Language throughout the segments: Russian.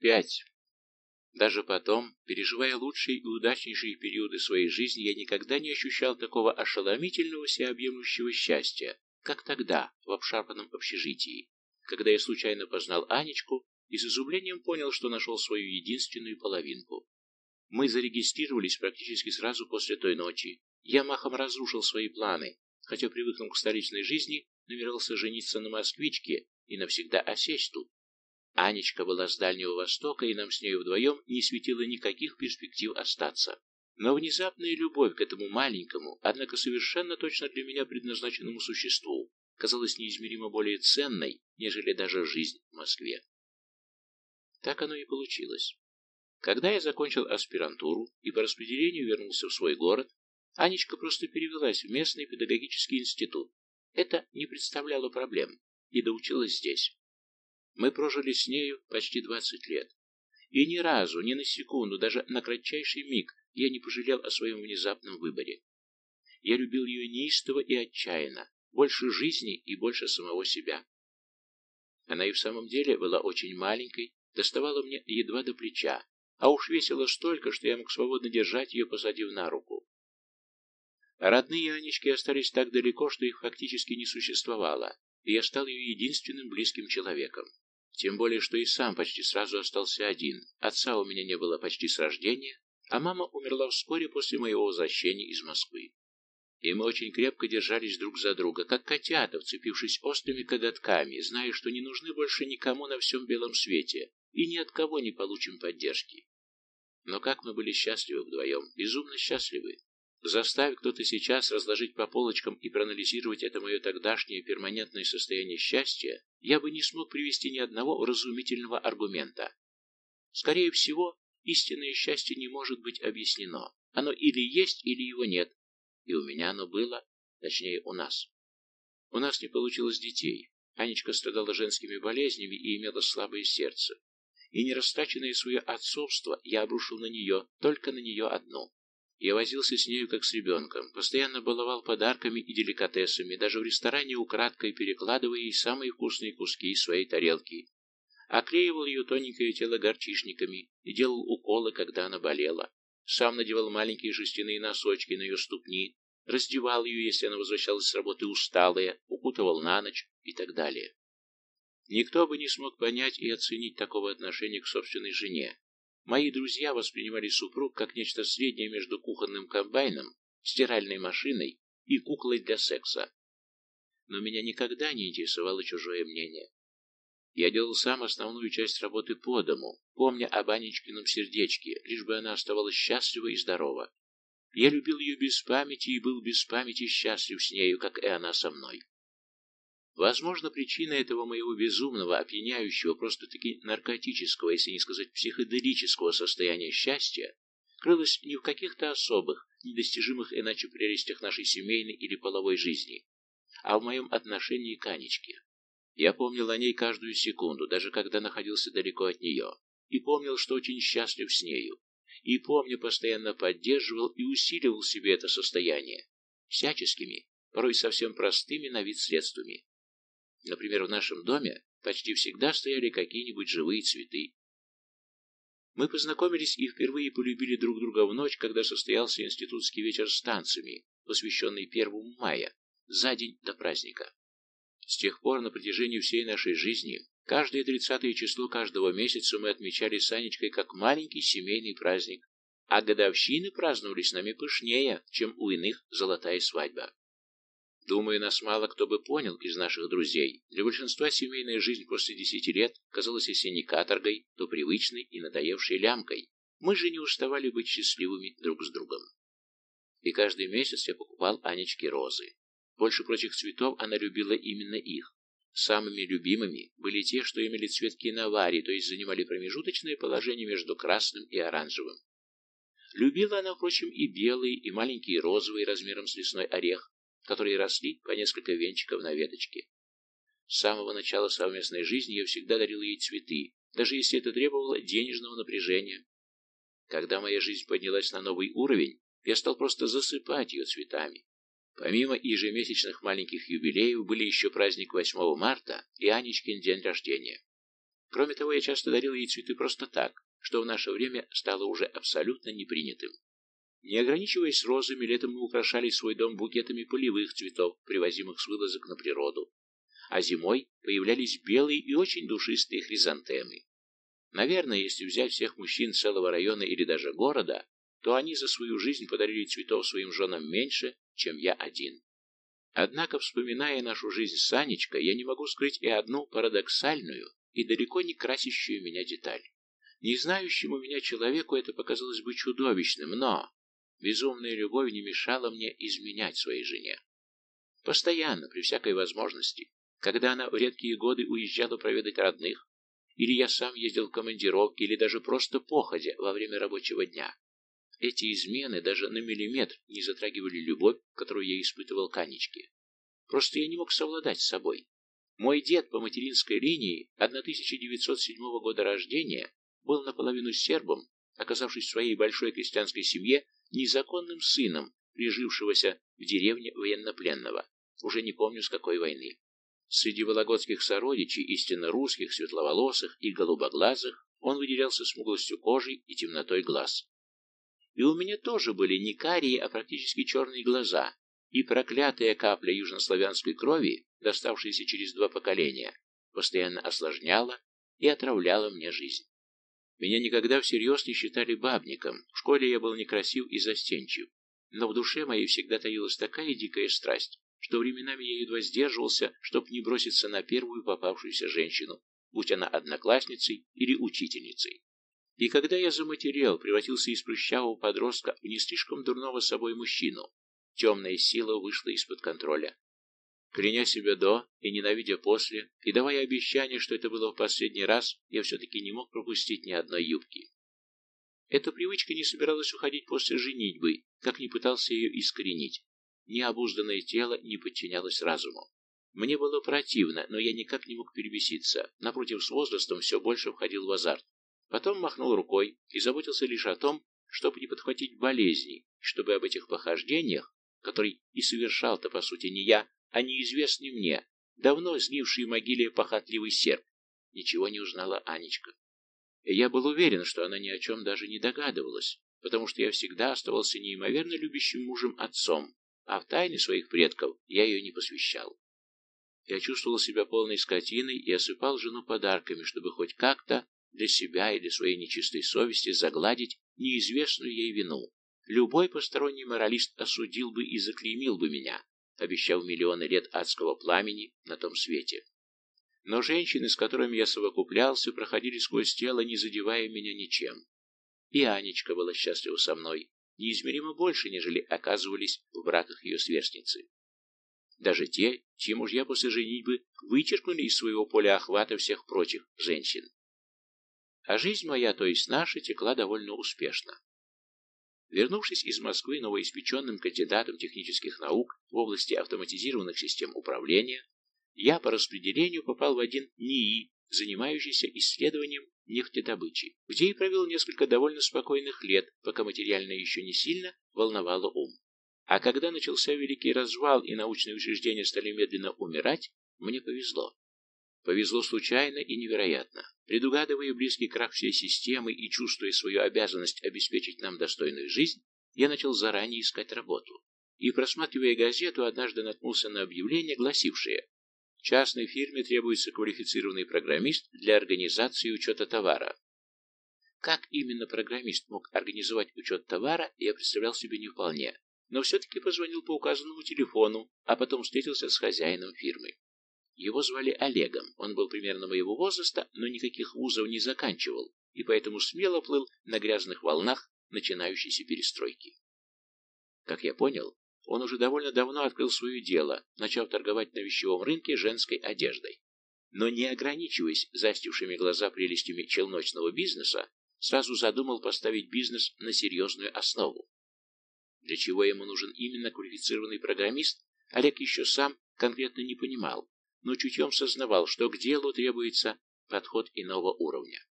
Пять. Даже потом, переживая лучшие и удачнейшие периоды своей жизни, я никогда не ощущал такого ошеломительного всеобъемлющего счастья, как тогда, в обшарпанном общежитии, когда я случайно познал Анечку и с изумлением понял, что нашел свою единственную половинку. Мы зарегистрировались практически сразу после той ночи. Я махом разрушил свои планы, хотя привыкнул к столичной жизни, намерился жениться на москвичке и навсегда осесть тут. Анечка была с Дальнего Востока, и нам с нею вдвоем не светило никаких перспектив остаться. Но внезапная любовь к этому маленькому, однако совершенно точно для меня предназначенному существу, казалась неизмеримо более ценной, нежели даже жизнь в Москве. Так оно и получилось. Когда я закончил аспирантуру и по распределению вернулся в свой город, Анечка просто перевелась в местный педагогический институт. Это не представляло проблем, и доучилась здесь. Мы прожили с нею почти двадцать лет. И ни разу, ни на секунду, даже на кратчайший миг я не пожалел о своем внезапном выборе. Я любил ее неистово и отчаянно, больше жизни и больше самого себя. Она и в самом деле была очень маленькой, доставала мне едва до плеча, а уж весила столько, что я мог свободно держать ее, посадив на руку. Родные Анечки остались так далеко, что их фактически не существовало, и я стал ее единственным близким человеком. Тем более, что и сам почти сразу остался один. Отца у меня не было почти с рождения, а мама умерла вскоре после моего возвращения из Москвы. И мы очень крепко держались друг за друга, как котята, вцепившись острыми коготками, зная, что не нужны больше никому на всем белом свете, и ни от кого не получим поддержки. Но как мы были счастливы вдвоем, безумно счастливы. Заставь кто-то сейчас разложить по полочкам и проанализировать это мое тогдашнее перманентное состояние счастья, я бы не смог привести ни одного разумительного аргумента. Скорее всего, истинное счастье не может быть объяснено. Оно или есть, или его нет. И у меня оно было, точнее, у нас. У нас не получилось детей. Анечка страдала женскими болезнями и имела слабое сердце и нерастраченное свое отцовство я обрушил на нее, только на нее одну. Я возился с нею как с ребенком, постоянно баловал подарками и деликатесами, даже в ресторане украдкой перекладывая ей самые вкусные куски из своей тарелки. Оклеивал ее тоненькое тело горчишниками и делал уколы, когда она болела. Сам надевал маленькие жестяные носочки на ее ступни, раздевал ее, если она возвращалась с работы усталая, укутывал на ночь и так далее. Никто бы не смог понять и оценить такого отношения к собственной жене. Мои друзья воспринимали супруг как нечто среднее между кухонным комбайном, стиральной машиной и куклой для секса. Но меня никогда не интересовало чужое мнение. Я делал сам основную часть работы по дому, помня об Анечкином сердечке, лишь бы она оставалась счастлива и здорова. Я любил ее без памяти и был без памяти счастлив с нею, как и она со мной. Возможно, причина этого моего безумного, опьяняющего, просто-таки наркотического, если не сказать психоделического состояния счастья, крылась не в каких-то особых, недостижимых иначе прелестях нашей семейной или половой жизни, а в моем отношении к Анечке. Я помнил о ней каждую секунду, даже когда находился далеко от нее, и помнил, что очень счастлив с нею, и, помню, постоянно поддерживал и усиливал себе это состояние, всяческими, порой совсем простыми на вид средствами. Например, в нашем доме почти всегда стояли какие-нибудь живые цветы. Мы познакомились и впервые полюбили друг друга в ночь, когда состоялся институтский вечер с танцами, посвященный первому мая, за день до праздника. С тех пор на протяжении всей нашей жизни, каждое тридцатое число каждого месяца мы отмечали с Анечкой как маленький семейный праздник, а годовщины праздновались нами пышнее, чем у иных золотая свадьба. Думаю, нас мало кто бы понял из наших друзей. Для большинства семейная жизнь после десяти лет казалась если не каторгой, то привычной и надоевшей лямкой. Мы же не уставали быть счастливыми друг с другом. И каждый месяц я покупал Анечке розы. Больше прочих цветов она любила именно их. Самыми любимыми были те, что имели цвет киновари, то есть занимали промежуточное положение между красным и оранжевым. Любила она, впрочем, и белые, и маленькие розовые размером с лесной орех, которые росли по несколько венчиков на веточке. С самого начала совместной жизни я всегда дарил ей цветы, даже если это требовало денежного напряжения. Когда моя жизнь поднялась на новый уровень, я стал просто засыпать ее цветами. Помимо ежемесячных маленьких юбилеев были еще праздник 8 марта и Анечкин день рождения. Кроме того, я часто дарил ей цветы просто так, что в наше время стало уже абсолютно непринятым. Не ограничиваясь розами, летом мы украшали свой дом букетами полевых цветов, привозимых с вылазок на природу. А зимой появлялись белые и очень душистые хризантемы. Наверное, если взять всех мужчин целого района или даже города, то они за свою жизнь подарили цветов своим женам меньше, чем я один. Однако, вспоминая нашу жизнь с Санечкой, я не могу скрыть и одну парадоксальную и далеко не красящую меня деталь. Не знающему меня человеку это показалось бы чудовищным, но безумная любовь не мешала мне изменять своей жене. Постоянно, при всякой возможности, когда она в редкие годы уезжала проведать родных, или я сам ездил в командировки, или даже просто походя во время рабочего дня. Эти измены даже на миллиметр не затрагивали любовь, которую я испытывал к Анечке. Просто я не мог совладать с собой. Мой дед по материнской линии 1907 года рождения был наполовину сербом, оказавшись в своей большой крестьянской семье незаконным сыном, прижившегося в деревне военнопленного, уже не помню с какой войны. Среди вологодских сородичей, истинно русских, светловолосых и голубоглазых, он выделялся смуглостью кожи и темнотой глаз. И у меня тоже были не карие, а практически черные глаза, и проклятая капля южнославянской крови, доставшаяся через два поколения, постоянно осложняла и отравляла мне жизнь. Меня никогда всерьез не считали бабником, в школе я был некрасив и застенчив, но в душе моей всегда таилась такая дикая страсть, что временами я едва сдерживался, чтобы не броситься на первую попавшуюся женщину, будь она одноклассницей или учительницей. И когда я заматерел, превратился из прыщавого подростка в не слишком дурного собой мужчину, темная сила вышла из-под контроля. Кляня себя до и ненавидя после, и давая обещание, что это было в последний раз, я все-таки не мог пропустить ни одной юбки. Эта привычка не собиралась уходить после женитьбы, как не пытался ее искоренить. Необузданное тело не подчинялось разуму. Мне было противно, но я никак не мог перебеситься. Напротив, с возрастом все больше входил в азарт. Потом махнул рукой и заботился лишь о том, чтобы не подхватить болезни, чтобы об этих похождениях, которые и совершал-то, по сути, не я, а неизвестный мне, давно сгнивший в могиле похотливый серп, ничего не узнала Анечка. Я был уверен, что она ни о чем даже не догадывалась, потому что я всегда оставался неимоверно любящим мужем-отцом, а в тайны своих предков я ее не посвящал. Я чувствовал себя полной скотиной и осыпал жену подарками, чтобы хоть как-то для себя и для своей нечистой совести загладить неизвестную ей вину. Любой посторонний моралист осудил бы и заклеймил бы меня, обещав миллионы лет адского пламени на том свете. Но женщины, с которыми я совокуплялся, проходили сквозь тело, не задевая меня ничем. И Анечка была счастлива со мной, неизмеримо больше, нежели оказывались в браках ее сверстницы. Даже те, чьи мужья после женитьбы вычеркнули из своего поля охвата всех прочих женщин. А жизнь моя, то есть наша, текла довольно успешно. Вернувшись из Москвы новоиспеченным кандидатом технических наук в области автоматизированных систем управления, я по распределению попал в один НИИ, занимающийся исследованием нефтедобычи, где и провел несколько довольно спокойных лет, пока материально еще не сильно волновало ум. А когда начался великий развал и научные учреждения стали медленно умирать, мне повезло. Повезло случайно и невероятно. Предугадывая близкий крах всей системы и чувствуя свою обязанность обеспечить нам достойную жизнь, я начал заранее искать работу. И, просматривая газету, однажды наткнулся на объявление, гласившее Частной фирме требуется квалифицированный программист для организации учета товара. Как именно программист мог организовать учет товара, я представлял себе не вполне, но все-таки позвонил по указанному телефону, а потом встретился с хозяином фирмы. Его звали Олегом, он был примерно моего возраста, но никаких вузов не заканчивал, и поэтому смело плыл на грязных волнах начинающейся перестройки. Как я понял, он уже довольно давно открыл свое дело, начав торговать на вещевом рынке женской одеждой. Но не ограничиваясь застившими глаза прелестями челночного бизнеса, сразу задумал поставить бизнес на серьезную основу. Для чего ему нужен именно квалифицированный программист, Олег еще сам конкретно не понимал, но чутьем сознавал, что к делу требуется подход иного уровня.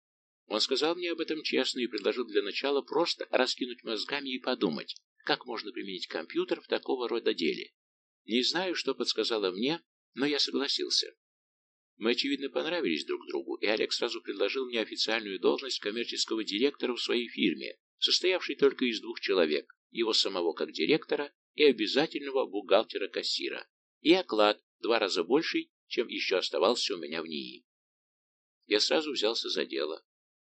Он сказал мне об этом честно и предложил для начала просто раскинуть мозгами и подумать, как можно применить компьютер в такого рода деле. Не знаю, что подсказало мне, но я согласился. Мы, очевидно, понравились друг другу, и Олег сразу предложил мне официальную должность коммерческого директора в своей фирме, состоявшей только из двух человек, его самого как директора и обязательного бухгалтера-кассира, и оклад два раза больший, чем еще оставался у меня в НИИ. Я сразу взялся за дело.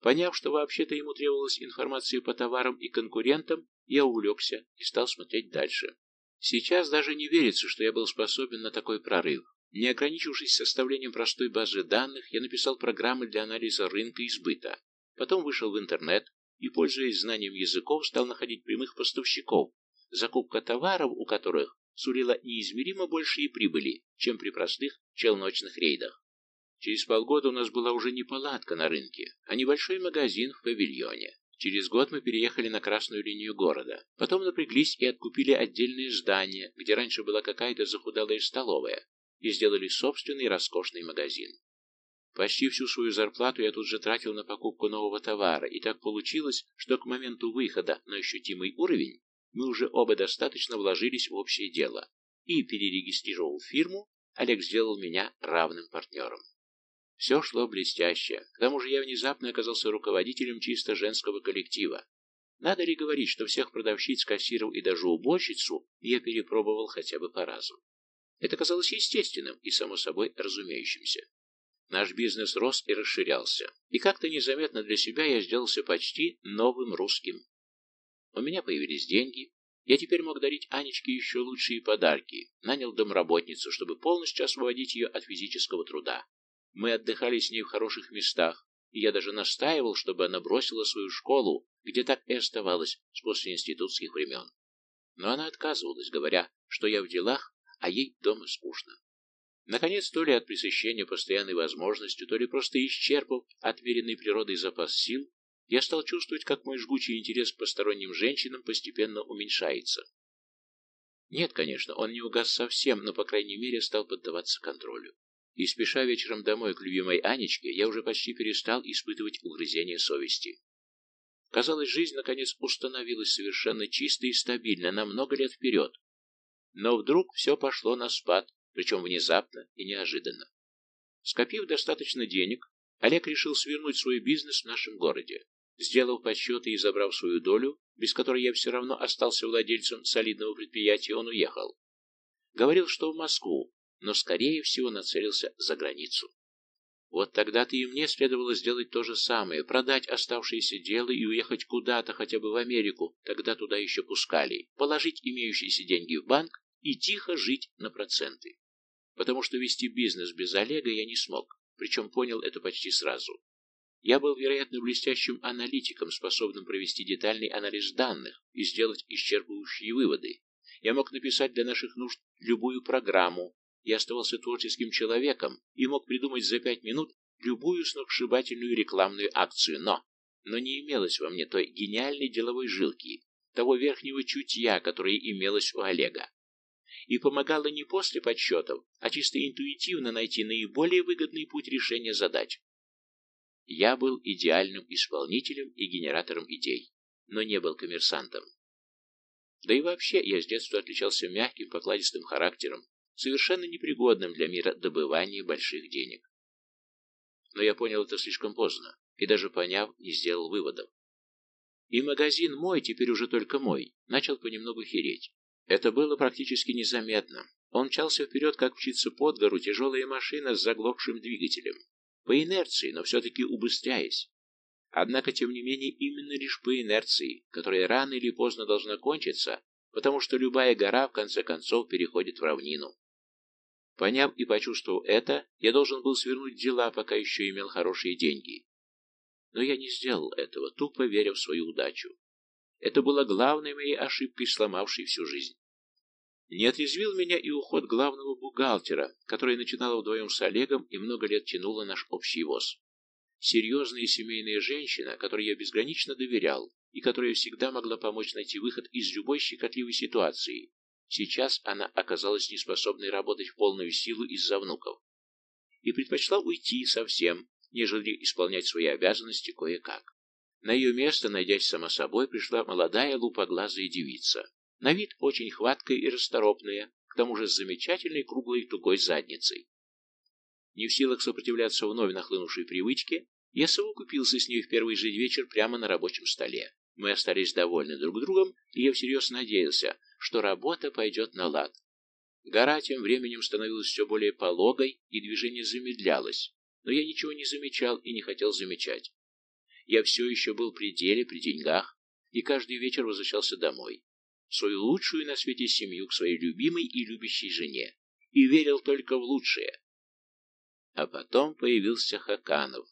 Поняв, что вообще-то ему требовалась информация по товарам и конкурентам, я увлекся и стал смотреть дальше. Сейчас даже не верится, что я был способен на такой прорыв. Не ограничившись составлением простой базы данных, я написал программы для анализа рынка и сбыта. Потом вышел в интернет и, пользуясь знанием языков, стал находить прямых поставщиков, закупка товаров у которых сулила неизмеримо большие прибыли, чем при простых челночных рейдах. Через полгода у нас была уже не палатка на рынке, а небольшой магазин в павильоне. Через год мы переехали на красную линию города. Потом напряглись и откупили отдельное здание, где раньше была какая-то захудалая столовая, и сделали собственный роскошный магазин. Почти всю свою зарплату я тут же тратил на покупку нового товара, и так получилось, что к моменту выхода на ощутимый уровень мы уже оба достаточно вложились в общее дело. И, перерегистрировал фирму, Олег сделал меня равным партнером. Все шло блестяще. К тому же я внезапно оказался руководителем чисто женского коллектива. Надо ли говорить, что всех продавщиц, кассиров и даже уборщицу я перепробовал хотя бы по разу? Это казалось естественным и, само собой, разумеющимся. Наш бизнес рос и расширялся, и как-то незаметно для себя я сделался почти новым русским. У меня появились деньги, я теперь мог дарить Анечке еще лучшие подарки, нанял домработницу, чтобы полностью освободить ее от физического труда. Мы отдыхали с ней в хороших местах, и я даже настаивал, чтобы она бросила свою школу, где так и оставалась с после институтских времен. Но она отказывалась, говоря, что я в делах, а ей дома скучно. Наконец, то ли от пресыщения постоянной возможностью, то ли просто исчерпав отверенный природой запас сил, я стал чувствовать, как мой жгучий интерес к посторонним женщинам постепенно уменьшается. Нет, конечно, он не угас совсем, но, по крайней мере, стал поддаваться контролю. И спеша вечером домой к любимой Анечке, я уже почти перестал испытывать угрызение совести. Казалось, жизнь, наконец, установилась совершенно чисто и стабильно на много лет вперед, но вдруг все пошло на спад, причем внезапно и неожиданно. Скопив достаточно денег, Олег решил свернуть свой бизнес в нашем городе. Сделав подсчеты и забрав свою долю, без которой я все равно остался владельцем солидного предприятия, он уехал. Говорил, что в Москву, но, скорее всего, нацелился за границу. Вот тогда-то и мне следовало сделать то же самое, продать оставшиеся дела и уехать куда-то, хотя бы в Америку, тогда туда еще пускали, положить имеющиеся деньги в банк и тихо жить на проценты. Потому что вести бизнес без Олега я не смог, причем понял это почти сразу. Я был, вероятно, блестящим аналитиком, способным провести детальный анализ данных и сделать исчерпывающие выводы. Я мог написать для наших нужд любую программу, я оставался творческим человеком и мог придумать за пять минут любую сногсшибательную рекламную акцию, но... Но не имелось во мне той гениальной деловой жилки, того верхнего чутья, которое имелось у Олега. И помогало не после подсчетов, а чисто интуитивно найти наиболее выгодный путь решения задач. Я был идеальным исполнителем и генератором идей, но не был коммерсантом. Да и вообще я с детства отличался мягким, покладистым характером, совершенно непригодным для мира добывания больших денег. Но я понял это слишком поздно, и даже поняв, не сделал выводов. И магазин мой, теперь уже только мой, начал понемногу хереть. Это было практически незаметно. Он мчался вперед, как мчится под гору тяжелая машина с заглохшим двигателем. По инерции, но все-таки убыстряясь. Однако, тем не менее, именно лишь по инерции, которая рано или поздно должна кончиться, потому что любая гора, в конце концов, переходит в равнину. Поняв и почувствовав это, я должен был свернуть дела, пока еще имел хорошие деньги. Но я не сделал этого, тупо веря в свою удачу. Это было главной моей ошибкой, сломавшей всю жизнь. Не отрезвил меня и уход главного бухгалтера, который начинала вдвоем с Олегом и много лет тянула наш общий воз. Серьезная семейная женщина, которой я безгранично доверял и которая всегда могла помочь найти выход из любой щекотливой ситуации, Сейчас она оказалась неспособной работать в полную силу из-за внуков и предпочла уйти совсем, нежели исполнять свои обязанности кое-как. На ее место, найдясь само собой, пришла молодая лупоглазая девица, на вид очень хваткая и расторопная, к тому же с замечательной круглой тугой задницей. Не в силах сопротивляться вновь нахлынувшей привычке, я совокупился с ней в первый же вечер прямо на рабочем столе. Мы остались довольны друг другом, и я всерьез надеялся, что работа пойдет на лад. Гора тем временем становилась все более пологой, и движение замедлялось, но я ничего не замечал и не хотел замечать. Я все еще был при деле, при деньгах, и каждый вечер возвращался домой, свою лучшую на свете семью, к своей любимой и любящей жене, и верил только в лучшее. А потом появился Хаканов.